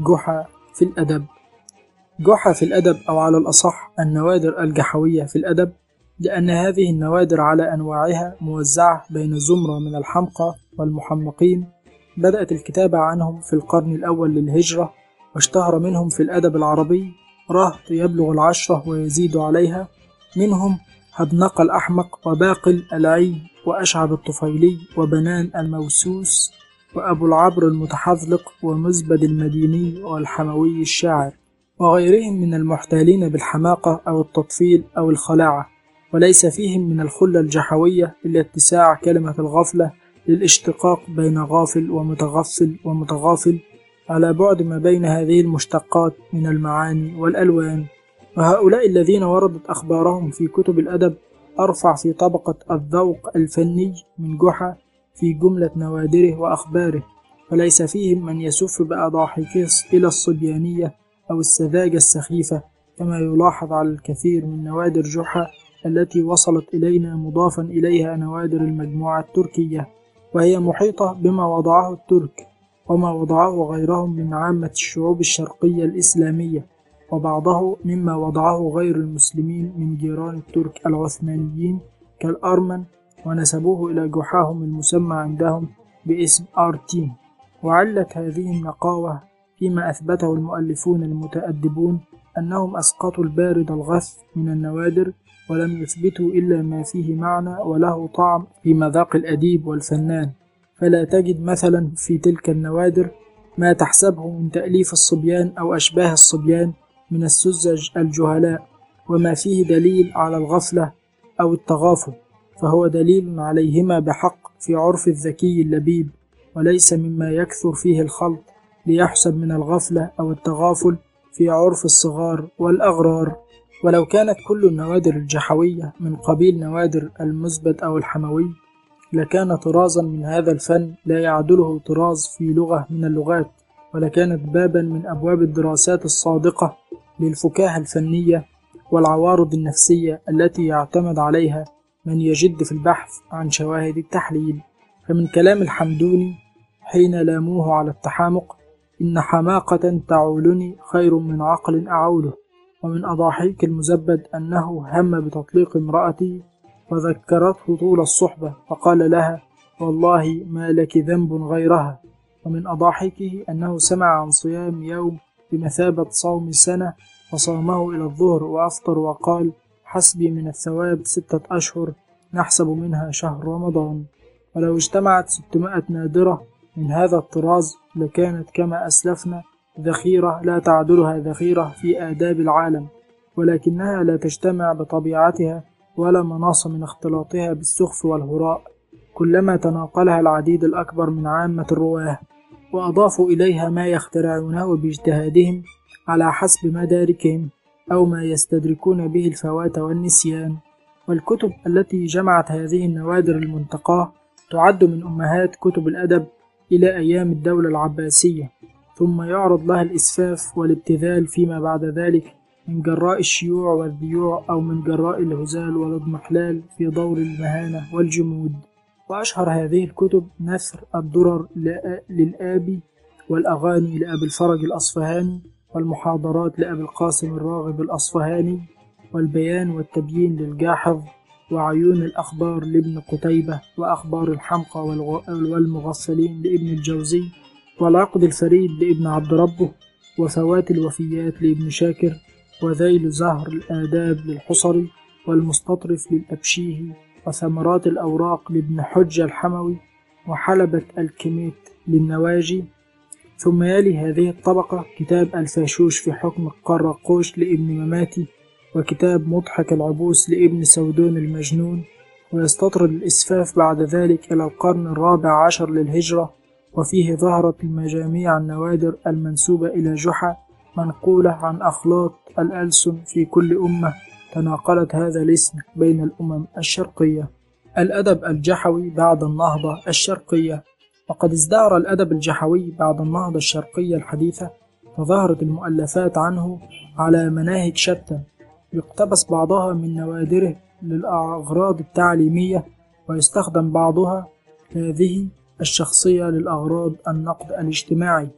جحا في الأدب. جحا في الأدب أو على الأصح النوادر الجحوية في الأدب لأن هذه النوادر على أنواعها موزعة بين زمرة من الحمقى والمحمقين. بدأت الكتابة عنهم في القرن الأول للهجرة واشتهر منهم في الأدب العربي رهط يبلغ العشرة ويزيد عليها. منهم هبنق الأحمق وباقل العي وأشعب الطفيلي وبنان الموسوس. وأبو العبر المتحذلق ومزبد المديني والحموي الشاعر وغيرهم من المحتالين بالحماقة أو التطفيل أو الخلاعة وليس فيهم من الخلة الجحوية إلا اتساع كلمة الغفلة للاشتقاق بين غافل ومتغفل ومتغافل على بعد ما بين هذه المشتقات من المعاني والألوان. وهؤلاء الذين وردت أخبارهم في كتب الأدب أرفع في طبقة الذوق الفني من جحا في جملة نوادره وأخباره وليس فيهم من يسف بأضاحكه إلى الصبيانية أو السذاجة السخيفة كما يلاحظ على الكثير من نوادر جحا التي وصلت إلينا مضافا إليها نوادر المجموعة التركية وهي محيطة بما وضعه الترك وما وضعه غيرهم من عامة الشعوب الشرقية الإسلامية وبعضه مما وضعه غير المسلمين من جيران الترك العثمانيين كالأرمن ونسبوه إلى جحاهم المسمى عندهم باسم آرتين وعلة هذه النقاوة فيما أثبته المؤلفون المتأدبون أنهم أسقطوا البارد الغث من النوادر ولم يثبتوا إلا ما فيه معنى وله طعم في مذاق الأديب والفنان. فلا تجد مثلا في تلك النوادر ما تحسبه من تأليف الصبيان أو أشباه الصبيان من السذج الجهلاء وما فيه دليل على الغفلة أو التغافل. فهو دليل عليهما بحق في عرف الذكي اللبيب وليس مما يكثر فيه الخلط ليحسب من الغفلة أو التغافل في عرف الصغار والأغرار. ولو كانت كل النوادر الجحوية من قبيل نوادر المثبت أو الحموي لكان طرازا من هذا الفن لا يعدله طراز في لغة من اللغات ولكانت بابا من أبواب الدراسات الصادقة للفكاهة الفنية والعوارض النفسية التي يعتمد عليها من يجد في البحث عن شواهد التحليل فمن كلام الحمدوني حين لاموه على التحامق إن حماقة تعولني خير من عقل أعوله ومن أضاحيك المزبد أنه هم بتطليق امرأتي وذكرته طول الصحبة فقال لها والله ما لك ذنب غيرها. ومن أضاحكه أنه سمع عن صيام يوم بمثابة صوم سنة فصامه إلى الظهر وأفطر وقال حسبي من الثواب ستة أشهر نحسب منها شهر رمضان. ولو اجتمعت ستمائة نادرة من هذا الطراز لكانت كما أسلفنا ذخيرة لا تعدلها ذخيرة في آداب العالم ولكنها لا تجتمع بطبيعتها ولا مناص من اختلاطها بالسخف والهراء. كلما تناقلها العديد الأكبر من عامة الرواة وأضافوا إليها ما يخترعونه باجتهادهم على حسب مداركهم. أو ما يستدركون به الفوات والنسيان. والكتب التي جمعت هذه النوادر المنتقاة تعد من أمهات كتب الأدب إلى أيام الدولة العباسية. ثم يعرض لها الإسفاف والابتذال فيما بعد ذلك من جراء الشيوع والذيوع أو من جراء الهزال والاضمحلال في دور المهانة والجمود. وأشهر هذه الكتب نثر الدرر للآبي والأغاني لأبي الفرج الأصفهاني والمحاضرات لأبي القاسم الراغب الأصفهاني والبيان والتبيين للجاحظ وعيون الأخبار لابن قتيبة وأخبار الحمقى والمغفلين لابن الجوزي والعقد الفريد لابن عبد ربه وفوات الوفيات لابن شاكر وذيل زهر الآداب للحصري والمستطرف للأبشيهي وثمرات الأوراق لابن حجة الحموي وحلبة الكميت للنواجي ثم يلي هذه الطبقة كتاب الفاشوش في حكم القراقوش لابن مماتي وكتاب مضحك العبوس لابن سودون المجنون ويستطرد الإسفاف بعد ذلك إلى القرن الرابع عشر للهجرة وفيه ظهرت المجاميع النوادر المنسوبة إلى جحا منقولة عن أخلاط الألسن في كل أمة تناقلت هذا الاسم بين الأمم الشرقية. الأدب الجحوي بعد النهضة الشرقية وقد ازدهر الأدب الجحوي بعد النهضة الشرقية الحديثة فظهرت المؤلفات عنه على مناهج شتى يقتبس بعضها من نوادره للأغراض التعليمية ويستخدم بعضها هذه الشخصية للأغراض النقد الاجتماعي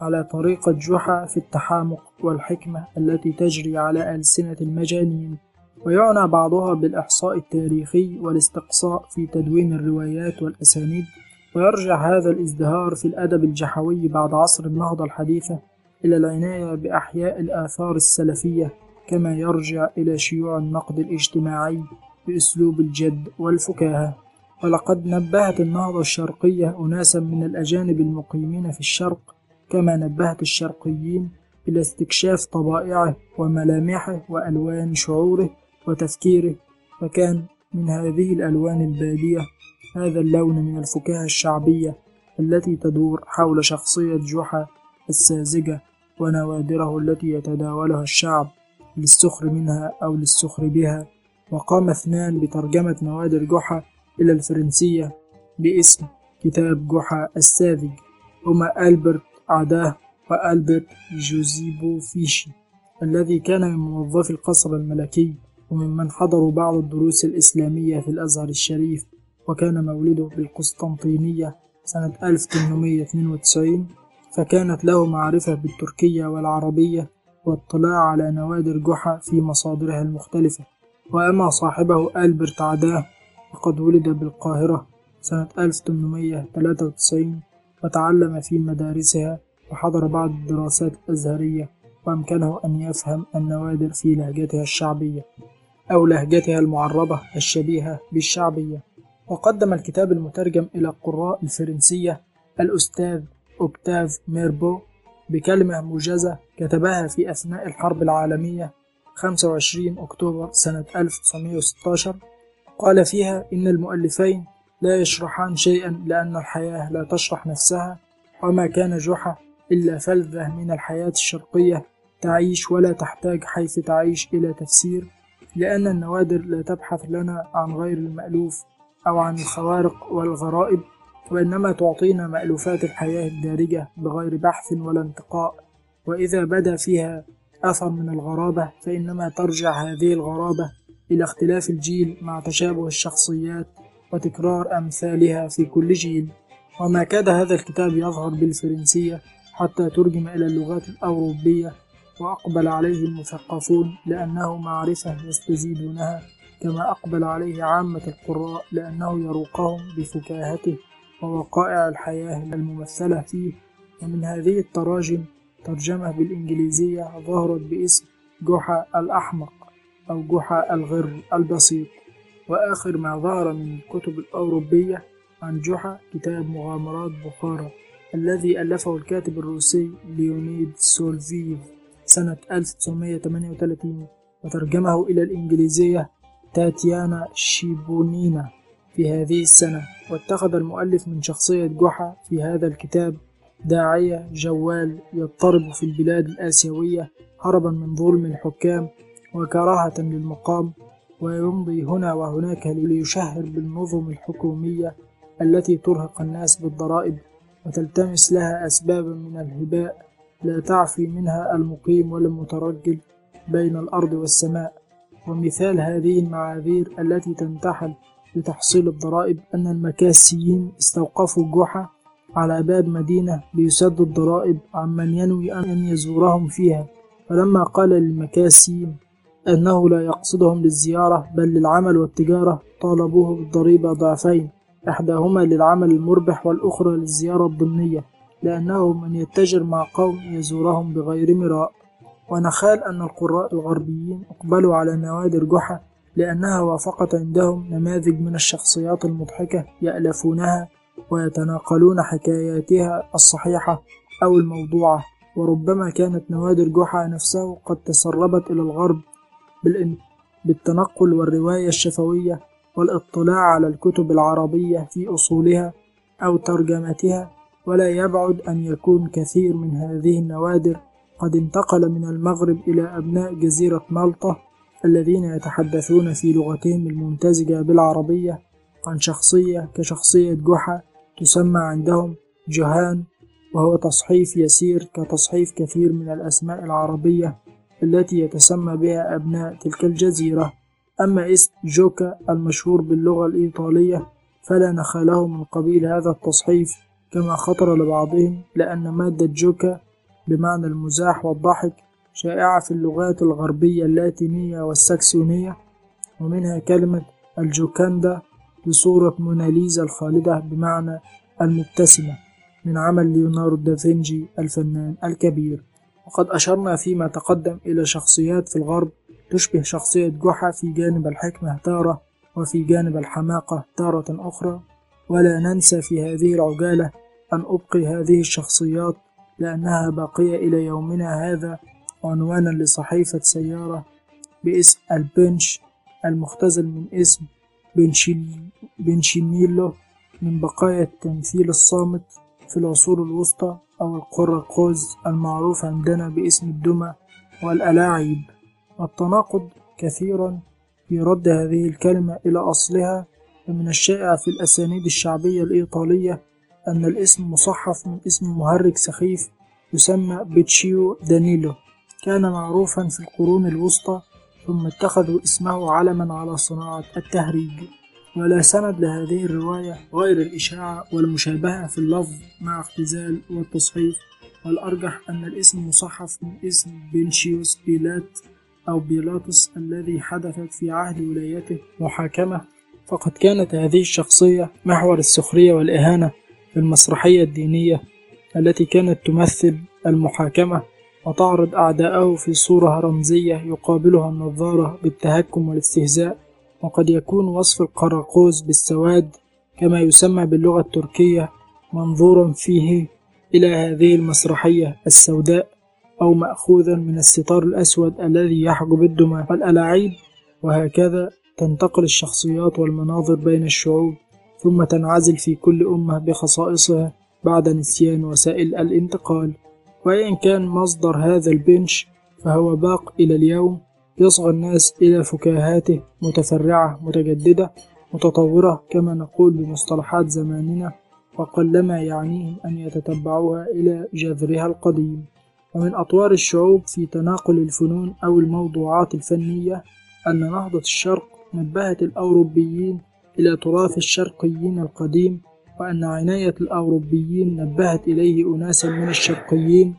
على طريقة جحا في التحامق والحكمة التي تجري على ألسنة المجانين. ويعنى بعضها بالإحصاء التاريخي والاستقصاء في تدوين الروايات والأسانيد ويرجع هذا الازدهار في الأدب الجحوي بعد عصر النهضة الحديثة إلى العناية بأحياء الآثار السلفية كما يرجع إلى شيوع النقد الاجتماعي بأسلوب الجد والفكاهة. ولقد نبهت النهضة الشرقية أناسا من الأجانب المقيمين في الشرق كما نبهت الشرقيين إلى استكشاف طبائعه وملامحه وألوان شعوره وتفكيره. فكان من هذه الألوان البادية هذا اللون من الفكاهة الشعبية التي تدور حول شخصية جحا الساذجة ونوادره التي يتداولها الشعب للسخر منها أو للسخر بها. وقام اثنان بترجمة نوادر جحا إلى الفرنسية باسم كتاب جحا الساذج هما ألبرت عداه وألبرت جوزيبو فيشي الذي كان من موظفي القصر الملكي وممن حضروا بعض الدروس الإسلامية في الأزهر الشريف. وكان مولده بالقسطنطينية سنة 1892 فكانت له معرفة بالتركية والعربية واطلاع على نوادر جحا في مصادرها المختلفة. وأما صاحبه ألبرت عداه فقد ولد بالقاهرة سنة 1893 وتعلم في مدارسها وحضر بعض الدراسات الأزهرية وأمكنه أن يفهم النوادر في لهجتها الشعبية أو لهجتها المعربة الشبيهة بالشعبية. وقدم الكتاب المترجم إلى القراء الفرنسية الأستاذ أوكتاف ميربو بكلمة موجزة كتبها في أثناء الحرب العالمية 25 أكتوبر سنة 1916 قال فيها إن المؤلفين لا يشرحان شيئا لأن الحياة لا تشرح نفسها وما كان جحا إلا فلذة من الحياة الشرقية تعيش ولا تحتاج حيث تعيش إلى تفسير لأن النوادر لا تبحث لنا عن غير المألوف أو عن الخوارق والغرائب وإنما تعطينا مألوفات الحياة الدارجة بغير بحث ولا انتقاء. وإذا بدا فيها أثر من الغرابة فإنما ترجع هذه الغرابة إلى اختلاف الجيل مع تشابه الشخصيات وتكرار أمثالها في كل جيل. وما كاد هذا الكتاب يظهر بالفرنسية حتى ترجم إلى اللغات الأوروبية وأقبل عليه المثقفون لأنه معرفة يستزيدونها. كما أقبل عليه عامة القراء لأنه يروقهم بفكاهته ووقائع الحياة الممثلة فيه. ومن هذه التراجم ترجمة بالإنجليزية ظهرت باسم جحا الأحمق أو جحا الغر البسيط. وآخر ما ظهر من الكتب الأوروبية عن جحا كتاب مغامرات بخارى الذي ألفه الكاتب الروسي ليونيد سولفيف سنة 1938 وترجمه إلى الإنجليزية تاتيانا شيبونينا في هذه السنة. واتخذ المؤلف من شخصية جحا في هذا الكتاب داعية جوال يضطرب في البلاد الآسيوية هربا من ظلم الحكام وكراهة للمقام ويمضي هنا وهناك ليشهر بالنظم الحكومية التي ترهق الناس بالضرائب وتلتمس لها أسبابا من الهباء لا تعفي منها المقيم ولا المترجل بين الأرض والسماء. ومثال هذه المعاذير التي تنتحل لتحصيل الضرائب أن المكاسيين استوقفوا جحا على باب مدينة ليسدوا الضرائب عمن ينوي أن يزورهم فيها. فلما قال للمكاسيين أنه لا يقصدهم للزيارة بل للعمل والتجارة طالبوه بالضريبة ضعفين إحداهما للعمل المربح والأخرى للزيارة الضمنية لأنه من يتجر مع قوم يزورهم بغير مراء. ونخال أن القراء الغربيين أقبلوا على نوادر جحا لأنها وافقت عندهم نماذج من الشخصيات المضحكة يألفونها ويتناقلون حكاياتها الصحيحة أو الموضوعة. وربما كانت نوادر جحا نفسه قد تسربت إلى الغرب بالتنقل والرواية الشفوية والاطلاع على الكتب العربية في أصولها أو ترجمتها. ولا يبعد أن يكون كثير من هذه النوادر قد انتقل من المغرب إلى أبناء جزيرة مالطا الذين يتحدثون في لغتهم الممتزجة بالعربية عن شخصية كشخصية جحا تسمى عندهم جهان وهو تصحيف يسير كتصحيف كثير من الأسماء العربية التي يتسمى بها أبناء تلك الجزيرة. أما اسم جوكا المشهور باللغة الإيطالية فلا نخاله من قبيل هذا التصحيف كما خطر لبعضهم لأن مادة جوكا بمعنى المزاح والضحك شائعة في اللغات الغربية اللاتينية والساكسونية ومنها كلمة الجوكاندا بصورة موناليزا الخالدة بمعنى المبتسمة من عمل ليوناردو دافنشي الفنان الكبير. وقد أشرنا فيما تقدم إلى شخصيات في الغرب تشبه شخصية جحا في جانب الحكمة تارة وفي جانب الحماقة تارة أخرى. ولا ننسى في هذه العجالة أن أبقي هذه الشخصيات لأنها باقية إلى يومنا هذا عنوانا لصحيفة سيارة باسم البنش المختزل من اسم بنشينيلو من بقايا التمثيل الصامت في العصور الوسطى أو القراقوز المعروف عندنا باسم الدمى والألاعيب التناقض كثيرا في رد هذه الكلمة إلى أصلها فمن الشائع في الأسانيد الشعبية الإيطالية أن الاسم مصحف من اسم مهرج سخيف يسمى بيتشيو دانيلو. كان معروفا في القرون الوسطى ثم اتخذوا اسمه علما على صناعة التهريج. ولا سند لهذه الرواية غير الإشاعة والمشابهة في اللفظ مع اختزال والتصحيف. والأرجح أن الاسم مصحف من اسم بنشيوس بيلات أو بيلاطس الذي حدثت في عهد ولايته محاكمة. فقد كانت هذه الشخصية محور السخرية والإهانة. المسرحية الدينية التي كانت تمثل المحاكمة وتعرض أعداءه في صورة رمزية يقابلها النظارة بالتهكم والاستهزاء وقد يكون وصف القراقوز بالسواد كما يسمى باللغة التركية منظورا فيه إلى هذه المسرحية السوداء أو مأخوذا من الستار الأسود الذي يحجب الدمى والألاعيب وهكذا تنتقل الشخصيات والمناظر بين الشعوب. ثم تنعزل في كل أمة بخصائصها بعد نسيان وسائل الانتقال. وإن كان مصدر هذا البنش فهو باق إلى اليوم يصغى الناس إلى فكاهاته متفرعة متجددة متطورة كما نقول بمصطلحات زماننا وقلما يعنيهم أن يتتبعوها إلى جذرها القديم. ومن أطوار الشعوب في تناقل الفنون أو الموضوعات الفنية أن نهضة الشرق نبهت الأوروبيين إلى تراث الشرقيين القديم وأن عناية الأوروبيين نبهت إليه أناسا من الشرقيين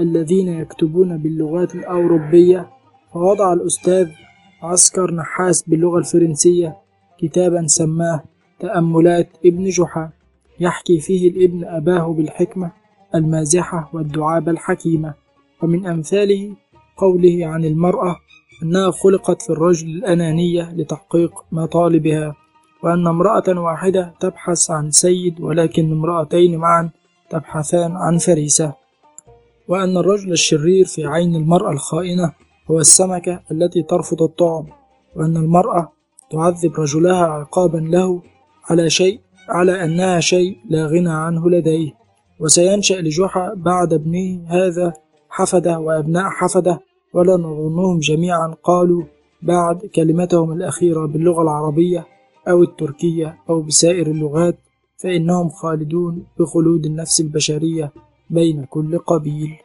الذين يكتبون باللغات الأوروبية. فوضع الأستاذ عسكر نحاس باللغة الفرنسية كتابا سماه تأملات ابن جحا يحكي فيه الابن أباه بالحكمة المازحة والدعابة الحكيمة. ومن أمثاله قوله عن المرأة أنها خلقت في الرجل الأنانية لتحقيق مطالبها. وأن امرأة واحدة تبحث عن سيد ولكن امرأتين معا تبحثان عن فريسة. وأن الرجل الشرير في عين المرأة الخائنة هو السمكة التي ترفض الطعم وأن المرأة تعذب رجلها عقابا له على شيء على أنها شيء لا غنى عنه لديه. وسينشأ لجحا بعد ابنه هذا حفدة وأبناء حفدة ولا نظنهم جميعا قالوا بعد كلمتهم الأخيرة باللغة العربية أو التركية أو بسائر اللغات فإنهم خالدون بخلود النفس البشرية بين كل قبيل.